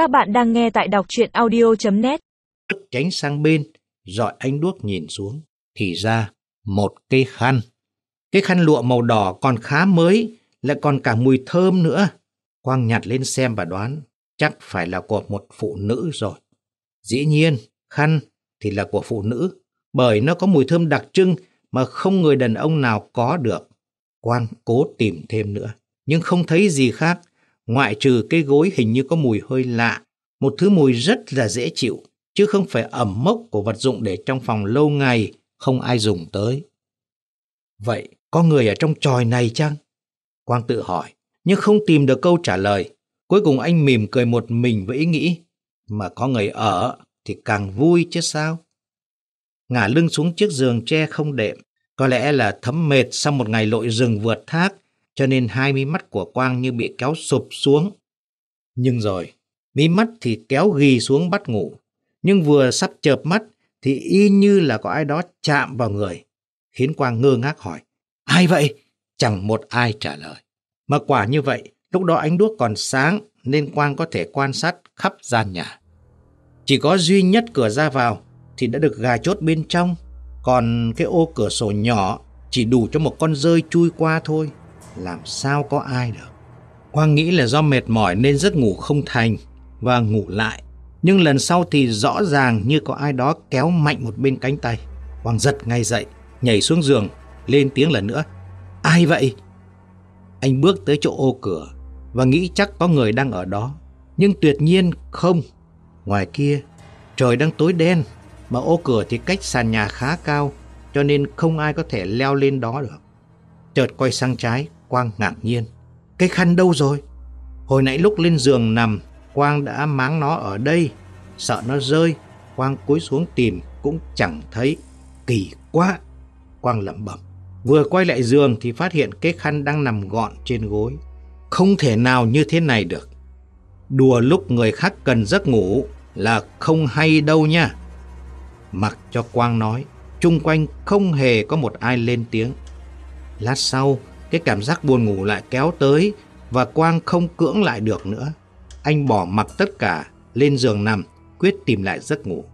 Các bạn đang nghe tại đọc chuyện audio.net Tránh sang bên, rồi anh đuốc nhìn xuống. Thì ra, một cây khăn. Cái khăn lụa màu đỏ còn khá mới, lại còn cả mùi thơm nữa. Quang nhặt lên xem và đoán, chắc phải là của một phụ nữ rồi. Dĩ nhiên, khăn thì là của phụ nữ, bởi nó có mùi thơm đặc trưng mà không người đàn ông nào có được. Quang cố tìm thêm nữa, nhưng không thấy gì khác, ngoại trừ cái gối hình như có mùi hơi lạ, một thứ mùi rất là dễ chịu, chứ không phải ẩm mốc của vật dụng để trong phòng lâu ngày không ai dùng tới. Vậy có người ở trong tròi này chăng? Quang tự hỏi, nhưng không tìm được câu trả lời. Cuối cùng anh mỉm cười một mình với ý nghĩ, mà có người ở thì càng vui chứ sao? Ngả lưng xuống chiếc giường tre không đệm, có lẽ là thấm mệt sau một ngày lội rừng vượt thác, cho nên hai mí mắt của Quang như bị kéo sụp xuống. Nhưng rồi, mí mắt thì kéo ghi xuống bắt ngủ, nhưng vừa sắp chợp mắt thì y như là có ai đó chạm vào người, khiến Quang ngơ ngác hỏi, ai vậy? Chẳng một ai trả lời. Mà quả như vậy, lúc đó ánh đuốc còn sáng nên Quang có thể quan sát khắp gian nhà. Chỉ có duy nhất cửa ra vào thì đã được gài chốt bên trong, còn cái ô cửa sổ nhỏ chỉ đủ cho một con rơi chui qua thôi. Làm sao có ai được? Quang nghĩ là do mệt mỏi nên giấc ngủ không thành và ngủ lại. Nhưng lần sau thì rõ ràng như có ai đó kéo mạnh một bên cánh tay. Quang giật ngay dậy, nhảy xuống giường, lên tiếng lần nữa. Ai vậy? Anh bước tới chỗ ô cửa và nghĩ chắc có người đang ở đó. Nhưng tuyệt nhiên không. Ngoài kia, trời đang tối đen, mà ô cửa thì cách sàn nhà khá cao, cho nên không ai có thể leo lên đó được. Chợt quay sang trái, Quang ngạc nhiên. Cái khăn đâu rồi? Hồi nãy lúc lên giường nằm, Quang đã máng nó ở đây. Sợ nó rơi, Quang cúi xuống tìm cũng chẳng thấy. Kỳ quá! Quang lẩm bẩm. Vừa quay lại giường thì phát hiện cái khăn đang nằm gọn trên gối. Không thể nào như thế này được. Đùa lúc người khác cần giấc ngủ là không hay đâu nha. Mặc cho Quang nói, chung quanh không hề có một ai lên tiếng. Lát sau, cái cảm giác buồn ngủ lại kéo tới và Quang không cưỡng lại được nữa. Anh bỏ mặc tất cả, lên giường nằm, quyết tìm lại giấc ngủ.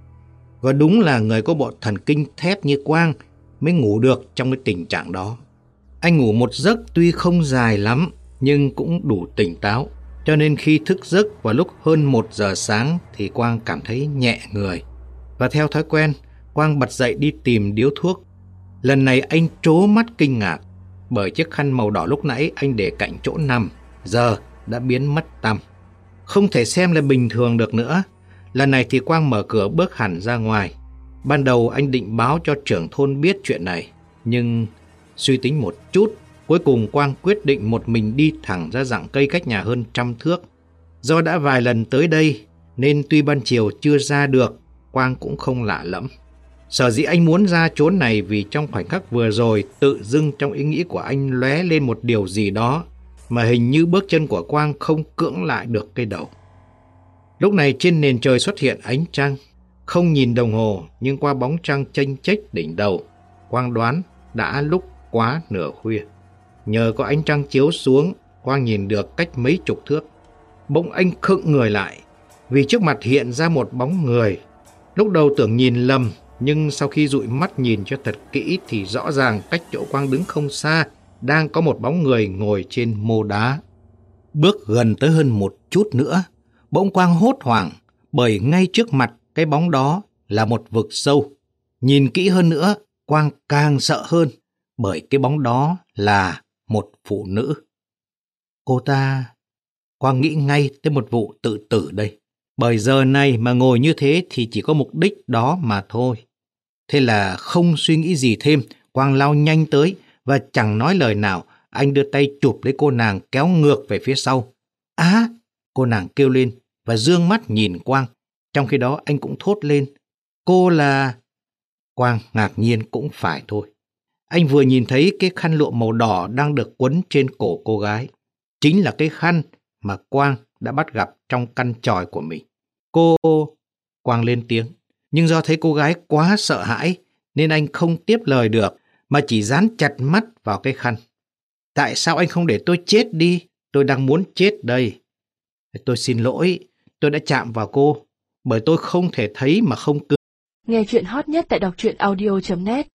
Và đúng là người có bộ thần kinh thép như Quang mới ngủ được trong cái tình trạng đó. Anh ngủ một giấc tuy không dài lắm nhưng cũng đủ tỉnh táo. Cho nên khi thức giấc vào lúc hơn một giờ sáng thì Quang cảm thấy nhẹ người. Và theo thói quen, Quang bật dậy đi tìm điếu thuốc. Lần này anh trố mắt kinh ngạc bởi chiếc khăn màu đỏ lúc nãy anh để cạnh chỗ nằm, giờ đã biến mất tăm. Không thể xem là bình thường được nữa. Lần này thì Quang mở cửa bước hẳn ra ngoài. Ban đầu anh định báo cho trưởng thôn biết chuyện này, nhưng suy tính một chút, cuối cùng Quang quyết định một mình đi thẳng ra dạng cây cách nhà hơn trăm thước. Do đã vài lần tới đây, nên tuy ban chiều chưa ra được, Quang cũng không lạ lẫm. Sở dĩ anh muốn ra chốn này vì trong khoảnh khắc vừa rồi tự dưng trong ý nghĩ của anh lóe lên một điều gì đó mà hình như bước chân của Quang không cưỡng lại được cây đầu. Lúc này trên nền trời xuất hiện ánh trăng, không nhìn đồng hồ nhưng qua bóng trăng chênh chếch đỉnh đầu, Quang đoán đã lúc quá nửa khuya. Nhờ có ánh trăng chiếu xuống, Quang nhìn được cách mấy chục thước. Bỗng anh khựng người lại, vì trước mặt hiện ra một bóng người. Lúc đầu tưởng nhìn lầm, nhưng sau khi dụi mắt nhìn cho thật kỹ thì rõ ràng cách chỗ Quang đứng không xa, đang có một bóng người ngồi trên mô đá. Bước gần tới hơn một chút nữa, bỗng Quang hốt hoảng, bởi ngay trước mặt cái bóng đó là một vực sâu. Nhìn kỹ hơn nữa, Quang càng sợ hơn, bởi cái bóng đó là một phụ nữ. Cô ta... Quang nghĩ ngay tới một vụ tự tử đây. Bởi giờ này mà ngồi như thế thì chỉ có mục đích đó mà thôi. Thế là không suy nghĩ gì thêm, Quang lao nhanh tới và chẳng nói lời nào, anh đưa tay chụp lấy cô nàng kéo ngược về phía sau. Á! cô nàng kêu lên và dương mắt nhìn Quang. Trong khi đó anh cũng thốt lên. Cô là... Quang ngạc nhiên cũng phải thôi. Anh vừa nhìn thấy cái khăn lụa màu đỏ đang được quấn trên cổ cô gái. Chính là cái khăn mà Quang đã bắt gặp trong căn tròi của mình. Cô... Quang lên tiếng. Nhưng do thấy cô gái quá sợ hãi nên anh không tiếp lời được mà chỉ dán chặt mắt vào cái khăn. Tại sao anh không để tôi chết đi? Tôi đang muốn chết đây. Tôi xin lỗi, tôi đã chạm vào cô, bởi tôi không thể thấy mà không cứ. Nghe chuyện hot nhất tại đọc truyện audio.net